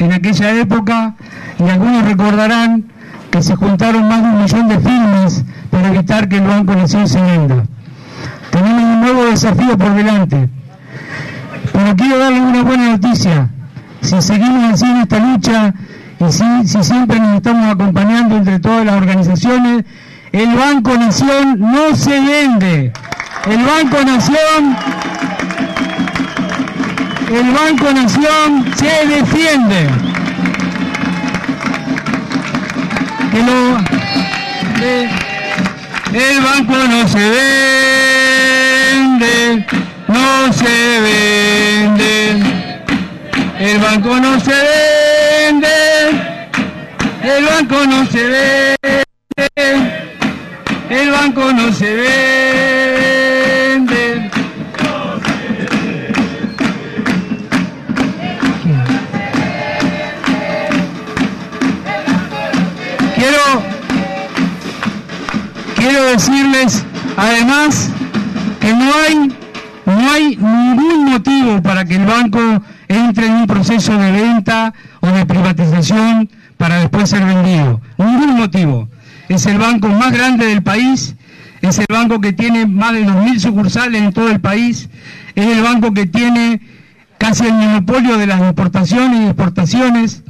en aquella época y algunos recordarán que se juntaron más de un millón de firmas para evitar que el Banco Nación se venda. Tenemos un nuevo desafío por delante. Pero quiero darles una buena noticia. Si seguimos en esta lucha y si, si siempre nos estamos acompañando entre todas las organizaciones, el Banco Nación no se vende. El Banco Nación el Banco Nación se defiende. El banco no se vende, no se vende. El banco no se vende, el banco no se vende, el banco no se vende. Decirles además que no hay, no hay ningún motivo para que el banco entre en un proceso de venta o de privatización para después ser vendido. Ningún motivo. Es el banco más grande del país, es el banco que tiene más de 2.000 sucursales en todo el país, es el banco que tiene casi el monopolio de las importaciones y exportaciones,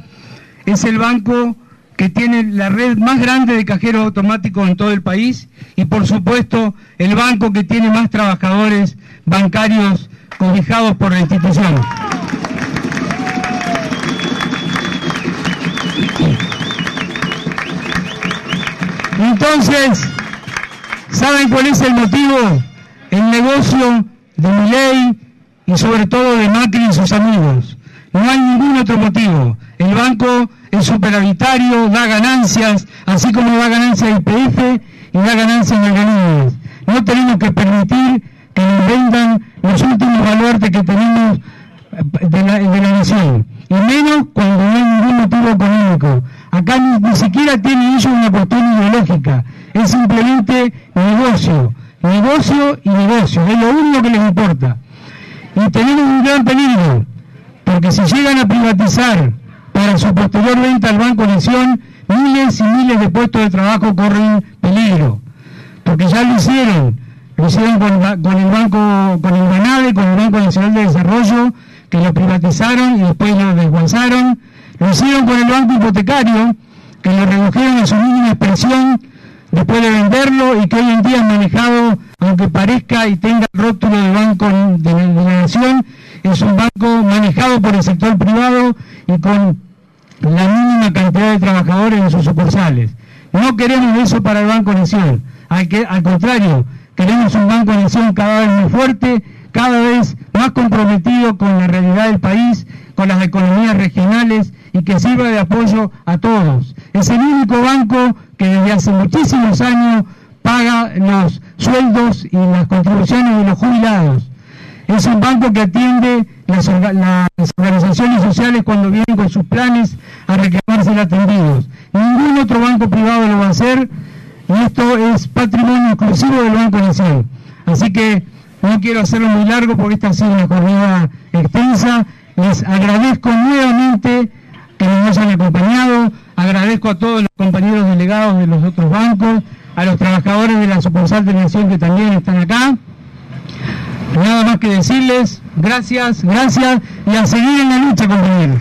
es el banco que tiene la red más grande de cajeros automáticos en todo el país y por supuesto el banco que tiene más trabajadores bancarios cobijados por la institución. Entonces, ¿saben cuál es el motivo? El negocio de Miley y sobre todo de Macri y sus amigos. No hay ningún otro motivo. El banco es superavitario, da ganancias, así como da ganancias IPF y da ganancias en organismos. No tenemos que permitir que nos vendan los últimos baluartes que tenemos de la, de la nación. Y menos cuando no hay ningún motivo económico. Acá ni, ni siquiera tiene ellos una cuestión ideológica. Es simplemente negocio. Negocio y negocio. Es lo único que les importa. Y tenemos un gran peligro. Porque si llegan a privatizar para su posterior venta al Banco Nación, miles y miles de puestos de trabajo corren peligro. Porque ya lo hicieron. Lo hicieron con, el Banco, con el Banade, con el Banco Nacional de Desarrollo, que lo privatizaron y después lo desguazaron. Lo hicieron con el Banco Hipotecario, que lo redujeron a su mínima expresión después de venderlo y que hoy en día es manejado, aunque parezca y tenga el rótulo de Banco de la Nación, es un banco manejado por el sector privado y con la mínima cantidad de trabajadores en sus sucursales. No queremos eso para el Banco Nación, al, contrario, queremos un Banco Nación cada vez más fuerte, cada vez más comprometido con la realidad del país, con las economías regionales y que sirva de apoyo a todos. Es el único banco que desde hace muchísimos años paga los sueldos y las contribuciones de los jubilados. Es un banco que atiende las, organizaciones sociales cuando vienen con sus planes a reclamarse atendidos. Ningún otro banco privado lo va a hacer y esto es patrimonio exclusivo del Banco Nacional. Así que no quiero hacerlo muy largo porque esta ha sido una jornada extensa. Les agradezco nuevamente que nos hayan acompañado. Agradezco a todos los compañeros delegados de los otros bancos, a los trabajadores de la sucursal de Nación que también están acá. Nada más que decirles, gracias, gracias y a seguir en la lucha, compañeros.